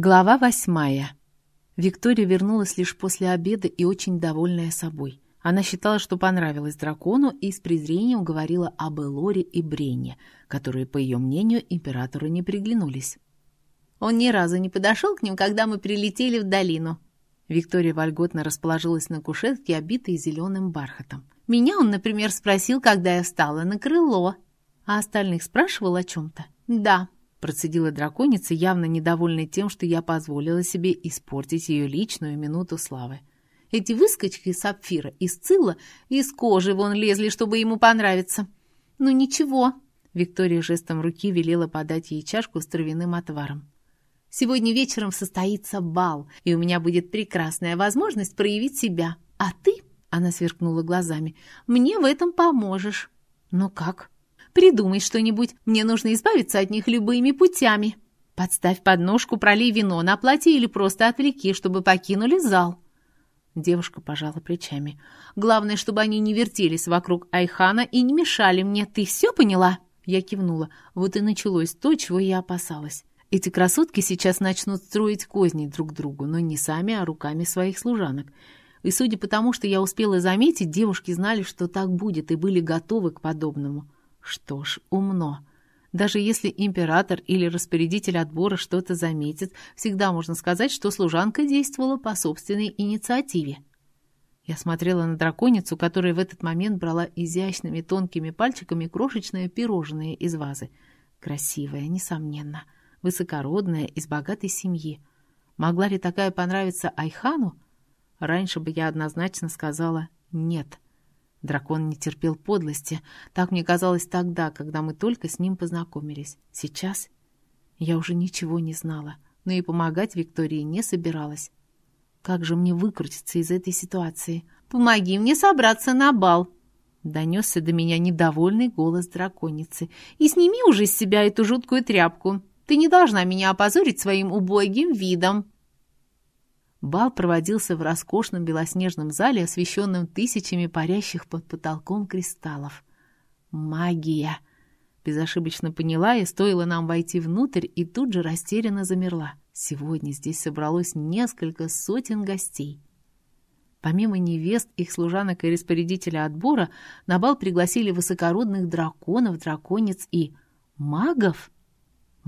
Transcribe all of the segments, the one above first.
Глава восьмая. Виктория вернулась лишь после обеда и очень довольная собой. Она считала, что понравилось дракону и с презрением говорила об Элоре и Брене, которые, по ее мнению, императору не приглянулись. «Он ни разу не подошел к ним, когда мы прилетели в долину». Виктория вольготно расположилась на кушетке, обитой зеленым бархатом. «Меня он, например, спросил, когда я встала на крыло». «А остальных спрашивал о чем-то?» «Да», Процедила драконица, явно недовольная тем, что я позволила себе испортить ее личную минуту славы. Эти выскочки сапфира из цила из кожи вон лезли, чтобы ему понравиться. Ну ничего. Виктория жестом руки велела подать ей чашку с травяным отваром. Сегодня вечером состоится бал, и у меня будет прекрасная возможность проявить себя. А ты, она сверкнула глазами, мне в этом поможешь. Ну как? Придумай что-нибудь, мне нужно избавиться от них любыми путями. Подставь подножку, пролей вино на платье или просто отвлеки, чтобы покинули зал». Девушка пожала плечами. «Главное, чтобы они не вертелись вокруг Айхана и не мешали мне. Ты все поняла?» Я кивнула. Вот и началось то, чего я опасалась. Эти красотки сейчас начнут строить козни друг другу, но не сами, а руками своих служанок. И судя по тому, что я успела заметить, девушки знали, что так будет, и были готовы к подобному. Что ж, умно. Даже если император или распорядитель отбора что-то заметит, всегда можно сказать, что служанка действовала по собственной инициативе. Я смотрела на драконицу, которая в этот момент брала изящными тонкими пальчиками крошечное пирожное из вазы. Красивая, несомненно, высокородная, из богатой семьи. Могла ли такая понравиться Айхану? Раньше бы я однозначно сказала «нет». Дракон не терпел подлости. Так мне казалось тогда, когда мы только с ним познакомились. Сейчас я уже ничего не знала, но и помогать Виктории не собиралась. Как же мне выкрутиться из этой ситуации? «Помоги мне собраться на бал!» Донесся до меня недовольный голос драконицы. «И сними уже с себя эту жуткую тряпку. Ты не должна меня опозорить своим убогим видом!» Бал проводился в роскошном белоснежном зале, освещенном тысячами парящих под потолком кристаллов. Магия! Безошибочно поняла я, стоило нам войти внутрь, и тут же растерянно замерла. Сегодня здесь собралось несколько сотен гостей. Помимо невест, их служанок и распорядителя отбора, на бал пригласили высокородных драконов, драконец и магов —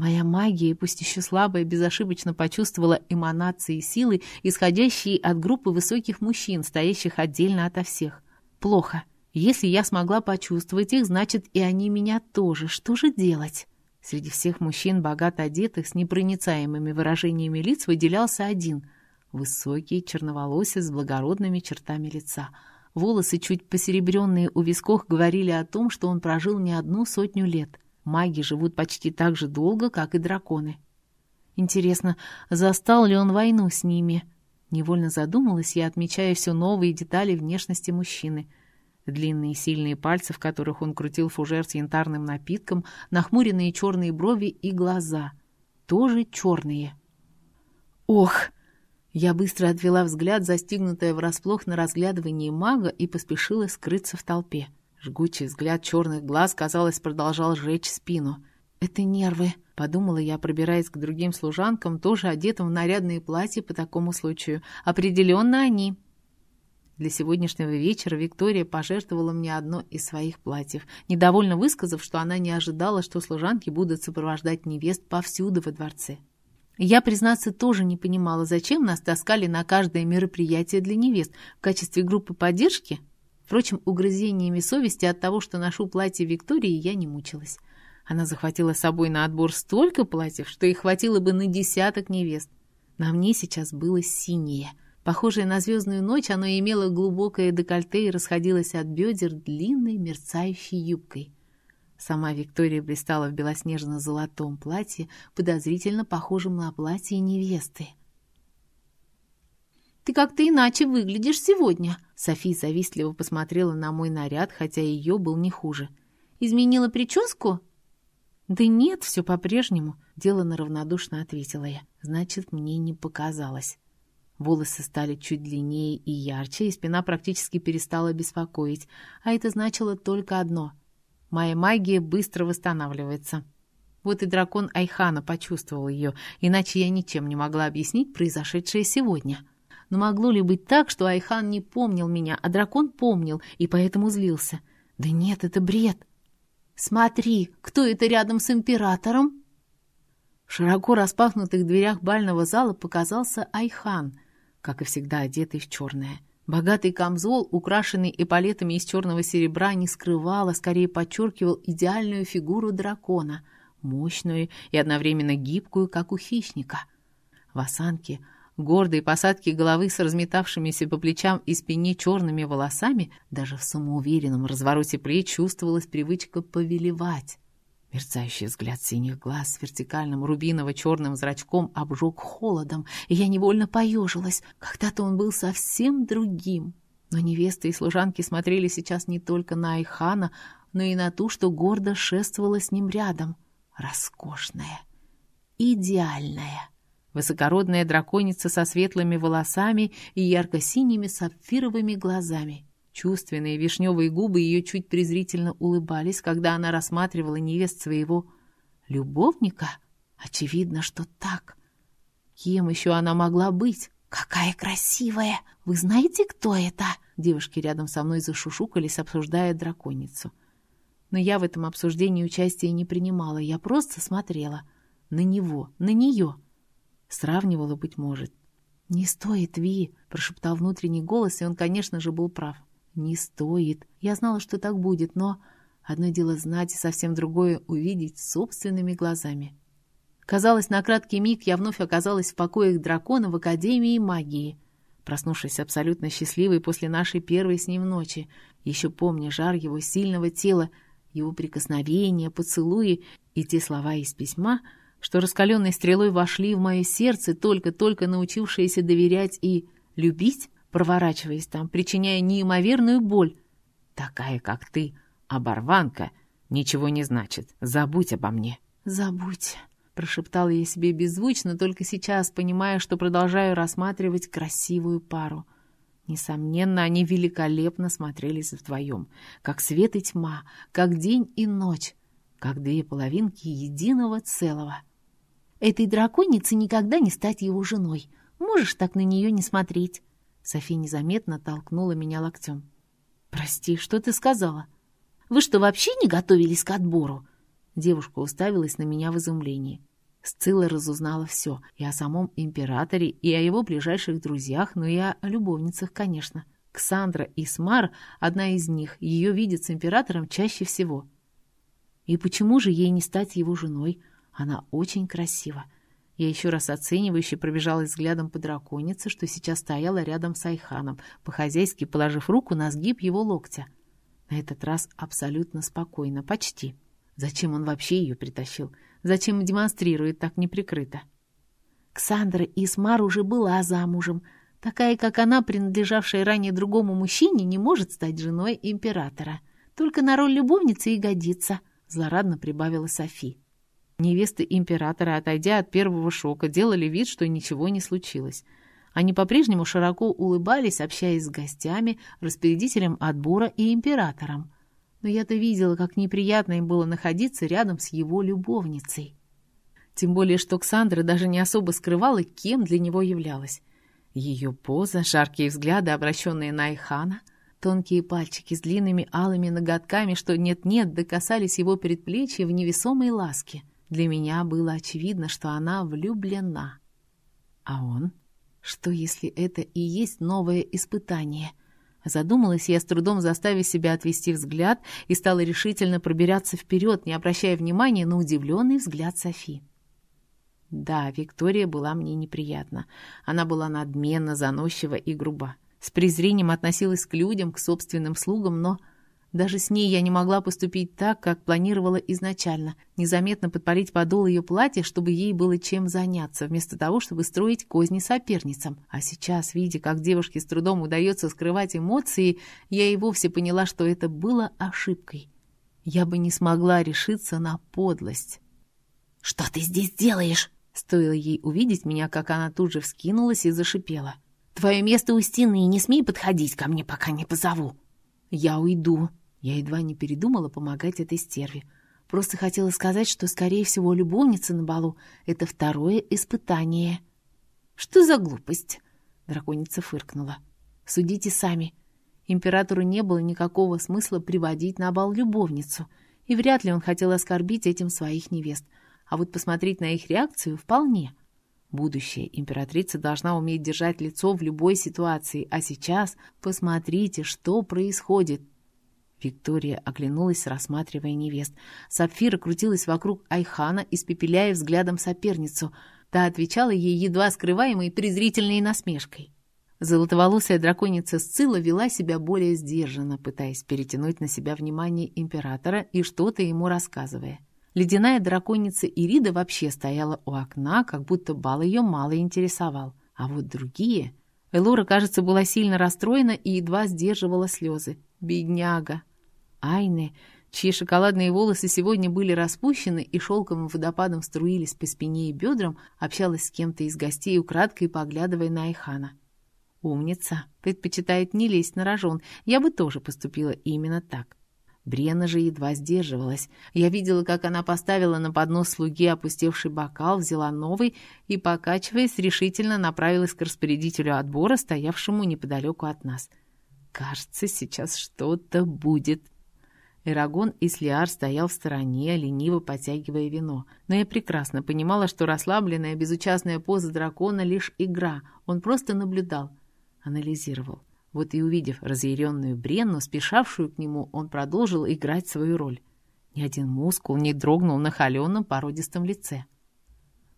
Моя магия, пусть еще слабая, безошибочно почувствовала эманации силы, исходящие от группы высоких мужчин, стоящих отдельно ото всех. Плохо. Если я смогла почувствовать их, значит, и они меня тоже. Что же делать? Среди всех мужчин, богато одетых, с непроницаемыми выражениями лиц, выделялся один. Высокий, черноволосый, с благородными чертами лица. Волосы, чуть посеребренные у висков, говорили о том, что он прожил не одну сотню лет. Маги живут почти так же долго, как и драконы. Интересно, застал ли он войну с ними? Невольно задумалась я, отмечая все новые детали внешности мужчины. Длинные сильные пальцы, в которых он крутил фужер с янтарным напитком, нахмуренные черные брови и глаза. Тоже черные. Ох! Я быстро отвела взгляд, застигнутая врасплох на разглядывании мага, и поспешила скрыться в толпе. Жгучий взгляд черных глаз, казалось, продолжал сжечь спину. «Это нервы», — подумала я, пробираясь к другим служанкам, тоже одетым в нарядные платья по такому случаю. «Определенно они». Для сегодняшнего вечера Виктория пожертвовала мне одно из своих платьев, недовольно высказав, что она не ожидала, что служанки будут сопровождать невест повсюду во дворце. Я, признаться, тоже не понимала, зачем нас таскали на каждое мероприятие для невест в качестве группы поддержки Впрочем, угрызениями совести от того, что ношу платье Виктории, я не мучилась. Она захватила с собой на отбор столько платьев, что их хватило бы на десяток невест. На мне сейчас было синее. Похожее на звездную ночь, оно имело глубокое декольте и расходилось от бедер длинной мерцающей юбкой. Сама Виктория блистала в белоснежно-золотом платье, подозрительно похожем на платье невесты. «Ты как-то иначе выглядишь сегодня», Софи завистливо посмотрела на мой наряд, хотя ее был не хуже. «Изменила прическу?» «Да нет, все по-прежнему», — делано равнодушно ответила я. «Значит, мне не показалось». Волосы стали чуть длиннее и ярче, и спина практически перестала беспокоить. А это значило только одно. Моя магия быстро восстанавливается. Вот и дракон Айхана почувствовал ее, иначе я ничем не могла объяснить произошедшее сегодня. Но могло ли быть так, что Айхан не помнил меня, а дракон помнил и поэтому злился? Да нет, это бред. «Смотри, кто это рядом с императором?» В широко распахнутых дверях бального зала показался Айхан, как и всегда одетый в черное. Богатый камзол, украшенный эполетами из черного серебра, не скрывал, а скорее подчеркивал идеальную фигуру дракона, мощную и одновременно гибкую, как у хищника. В осанке гордой посадки головы с разметавшимися по плечам и спине черными волосами, даже в самоуверенном развороте плеч чувствовалась привычка повелевать. Мерцающий взгляд синих глаз с вертикальным рубиново-черным зрачком обжег холодом, и я невольно поежилась. Когда-то он был совсем другим. Но невесты и служанки смотрели сейчас не только на Айхана, но и на ту, что гордо шествовала с ним рядом. Роскошная, идеальная. Высокородная драконица со светлыми волосами и ярко-синими сапфировыми глазами. Чувственные вишневые губы ее чуть презрительно улыбались, когда она рассматривала невест своего любовника. Очевидно, что так. Кем еще она могла быть? «Какая красивая! Вы знаете, кто это?» Девушки рядом со мной зашушукались, обсуждая драконицу. Но я в этом обсуждении участия не принимала, я просто смотрела. На него, на нее. Сравнивала, быть может. «Не стоит, Ви!» — прошептал внутренний голос, и он, конечно же, был прав. «Не стоит. Я знала, что так будет, но...» Одно дело знать, и совсем другое — увидеть собственными глазами. Казалось, на краткий миг я вновь оказалась в покоях дракона в Академии магии. Проснувшись абсолютно счастливой после нашей первой с ним ночи, еще помня жар его сильного тела, его прикосновения, поцелуи и те слова из письма — что раскаленной стрелой вошли в мое сердце, только-только научившиеся доверять и любить, проворачиваясь там, причиняя неимоверную боль. Такая, как ты, оборванка, ничего не значит. Забудь обо мне. Забудь, прошептала я себе беззвучно, только сейчас понимая, что продолжаю рассматривать красивую пару. Несомненно, они великолепно смотрелись вдвоем, как свет и тьма, как день и ночь, как две половинки единого целого. Этой драконице никогда не стать его женой. Можешь так на нее не смотреть. София незаметно толкнула меня локтем. «Прости, что ты сказала?» «Вы что, вообще не готовились к отбору?» Девушка уставилась на меня в изумлении. Сцилла разузнала все, и о самом императоре, и о его ближайших друзьях, но и о любовницах, конечно. Ксандра и Смар, одна из них, ее видит с императором чаще всего. И почему же ей не стать его женой? Она очень красива. Я еще раз оценивающе пробежалась взглядом по драконице, что сейчас стояла рядом с Айханом, по-хозяйски положив руку на сгиб его локтя. На этот раз абсолютно спокойно, почти. Зачем он вообще ее притащил? Зачем демонстрирует так неприкрыто? Ксандра Исмар уже была замужем. Такая, как она, принадлежавшая ранее другому мужчине, не может стать женой императора. Только на роль любовницы и годится, злорадно прибавила Софи. Невесты императора, отойдя от первого шока, делали вид, что ничего не случилось. Они по-прежнему широко улыбались, общаясь с гостями, распорядителем отбора и императором. Но я-то видела, как неприятно им было находиться рядом с его любовницей. Тем более, что Ксандра даже не особо скрывала, кем для него являлась. Ее поза, жаркие взгляды, обращенные на Айхана, тонкие пальчики с длинными алыми ноготками, что нет-нет, докасались его предплечья в невесомой ласке — для меня было очевидно, что она влюблена. А он? Что, если это и есть новое испытание? Задумалась я с трудом, заставив себя отвести взгляд, и стала решительно пробираться вперед, не обращая внимания на удивленный взгляд Софи. Да, Виктория была мне неприятна. Она была надменна, заносчива и груба. С презрением относилась к людям, к собственным слугам, но даже с ней я не могла поступить так, как планировала изначально, незаметно подпалить подол ее платья, чтобы ей было чем заняться, вместо того, чтобы строить козни соперницам. А сейчас, видя, как девушке с трудом удается скрывать эмоции, я и вовсе поняла, что это было ошибкой. Я бы не смогла решиться на подлость. «Что ты здесь делаешь?» Стоило ей увидеть меня, как она тут же вскинулась и зашипела. «Твое место у стены, не смей подходить ко мне, пока не позову». «Я уйду», я едва не передумала помогать этой стерве. Просто хотела сказать, что, скорее всего, любовница на балу — это второе испытание». «Что за глупость?» — драконица фыркнула. «Судите сами. Императору не было никакого смысла приводить на бал любовницу, и вряд ли он хотел оскорбить этим своих невест. А вот посмотреть на их реакцию вполне. Будущая императрица должна уметь держать лицо в любой ситуации, а сейчас посмотрите, что происходит. Виктория оглянулась, рассматривая невест. Сапфира крутилась вокруг Айхана, испепеляя взглядом соперницу. Та отвечала ей едва скрываемой презрительной насмешкой. Золотоволосая драконица Сцилла вела себя более сдержанно, пытаясь перетянуть на себя внимание императора и что-то ему рассказывая. Ледяная драконица Ирида вообще стояла у окна, как будто бал ее мало интересовал. А вот другие... Элора, кажется, была сильно расстроена и едва сдерживала слезы. Бедняга! Айны, чьи шоколадные волосы сегодня были распущены и шелковым водопадом струились по спине и бедрам, общалась с кем-то из гостей, украдкой поглядывая на Айхана. Умница. Предпочитает не лезть на рожон. Я бы тоже поступила именно так. Брена же едва сдерживалась. Я видела, как она поставила на поднос слуги опустевший бокал, взяла новый и, покачиваясь, решительно направилась к распорядителю отбора, стоявшему неподалеку от нас. «Кажется, сейчас что-то будет». Эрагон и Слиар стоял в стороне, лениво потягивая вино. Но я прекрасно понимала, что расслабленная, безучастная поза дракона — лишь игра. Он просто наблюдал анализировал. Вот и увидев разъяренную Бренну, спешавшую к нему, он продолжил играть свою роль. Ни один мускул не дрогнул на холеном породистом лице.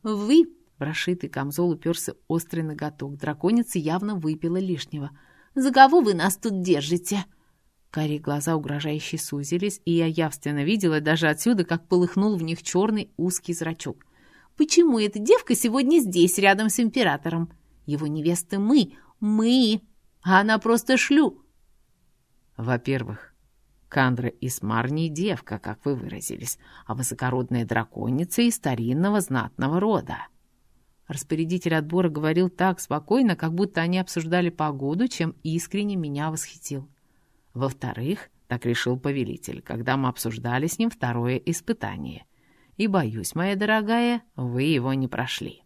«Вы!» — в расшитый камзол уперся острый ноготок. Драконица явно выпила лишнего. «За кого вы нас тут держите?» Карие глаза угрожающе сузились, и я явственно видела даже отсюда, как полыхнул в них черный узкий зрачок. «Почему эта девка сегодня здесь, рядом с императором? Его невесты мы, мы, а она просто шлю. Во-первых, Кандра Исмар не девка, как вы выразились, а высокородная драконица из старинного знатного рода. Распорядитель отбора говорил так спокойно, как будто они обсуждали погоду, чем искренне меня восхитил. Во-вторых, так решил повелитель, когда мы обсуждали с ним второе испытание. И, боюсь, моя дорогая, вы его не прошли.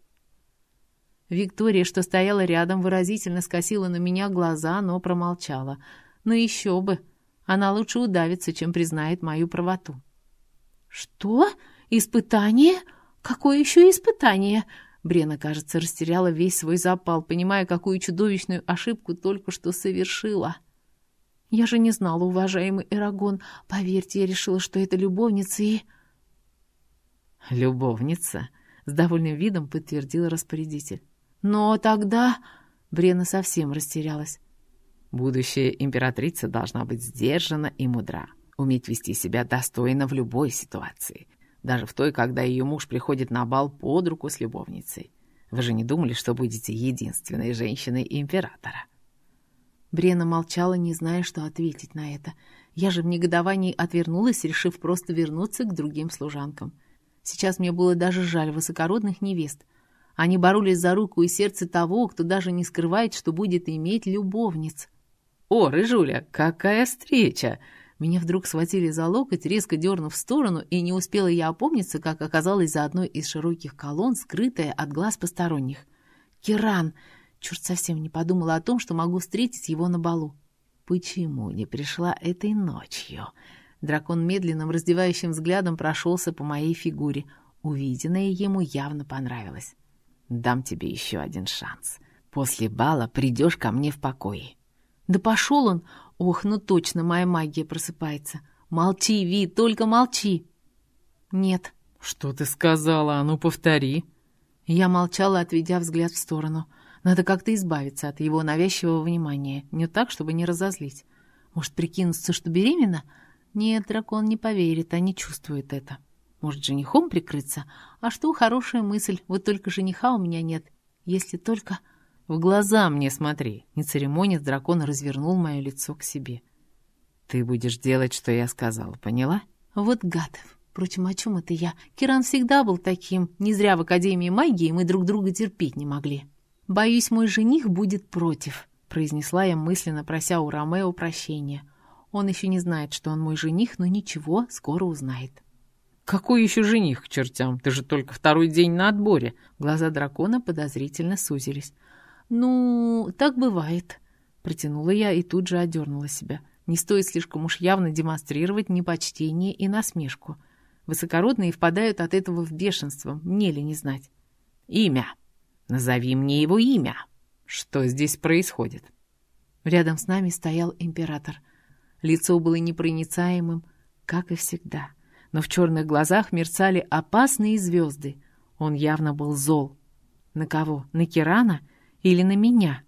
Виктория, что стояла рядом, выразительно скосила на меня глаза, но промолчала. Но еще бы! Она лучше удавится, чем признает мою правоту. «Что? Испытание? Какое еще испытание?» Брена, кажется, растеряла весь свой запал, понимая, какую чудовищную ошибку только что совершила. «Я же не знала, уважаемый Эрагон. Поверьте, я решила, что это любовница и...» «Любовница?» — с довольным видом подтвердил распорядитель. Но тогда... Брена совсем растерялась. Будущая императрица должна быть сдержана и мудра, уметь вести себя достойно в любой ситуации, даже в той, когда ее муж приходит на бал под руку с любовницей. Вы же не думали, что будете единственной женщиной императора?» Брена молчала, не зная, что ответить на это. Я же в негодовании отвернулась, решив просто вернуться к другим служанкам. Сейчас мне было даже жаль высокородных невест — они боролись за руку и сердце того, кто даже не скрывает, что будет иметь любовниц. «О, Рыжуля, какая встреча!» Меня вдруг схватили за локоть, резко дернув в сторону, и не успела я опомниться, как оказалась за одной из широких колонн, скрытая от глаз посторонних. «Киран!» Черт совсем не подумала о том, что могу встретить его на балу. «Почему не пришла этой ночью?» Дракон медленным раздевающим взглядом прошелся по моей фигуре. Увиденное ему явно понравилось. Дам тебе еще один шанс. После бала придешь ко мне в покое». «Да пошел он! Ох, ну точно, моя магия просыпается. Молчи, Ви, только молчи!» «Нет». «Что ты сказала? А ну, повтори!» Я молчала, отведя взгляд в сторону. Надо как-то избавиться от его навязчивого внимания. Не так, чтобы не разозлить. Может, прикинуться, что беременна? Нет, дракон не поверит, а не чувствует это. Может, женихом прикрыться? А что, хорошая мысль. Вот только жениха у меня нет. Если только... В глаза мне смотри. Не церемонясь, дракон развернул мое лицо к себе. Ты будешь делать, что я сказал, поняла? Вот гад. Впрочем, о чем это я? Киран всегда был таким. Не зря в Академии магии мы друг друга терпеть не могли. Боюсь, мой жених будет против, произнесла я мысленно, прося у Ромео прощения. Он еще не знает, что он мой жених, но ничего, скоро узнает. «Какой еще жених к чертям? Ты же только второй день на отборе!» Глаза дракона подозрительно сузились. «Ну, так бывает», — протянула я и тут же одернула себя. Не стоит слишком уж явно демонстрировать непочтение и насмешку. Высокородные впадают от этого в бешенство, мне ли не знать. «Имя! Назови мне его имя! Что здесь происходит?» Рядом с нами стоял император. Лицо было непроницаемым, как и всегда. Но в черных глазах мерцали опасные звезды. Он явно был зол. На кого? На Кирана или на меня?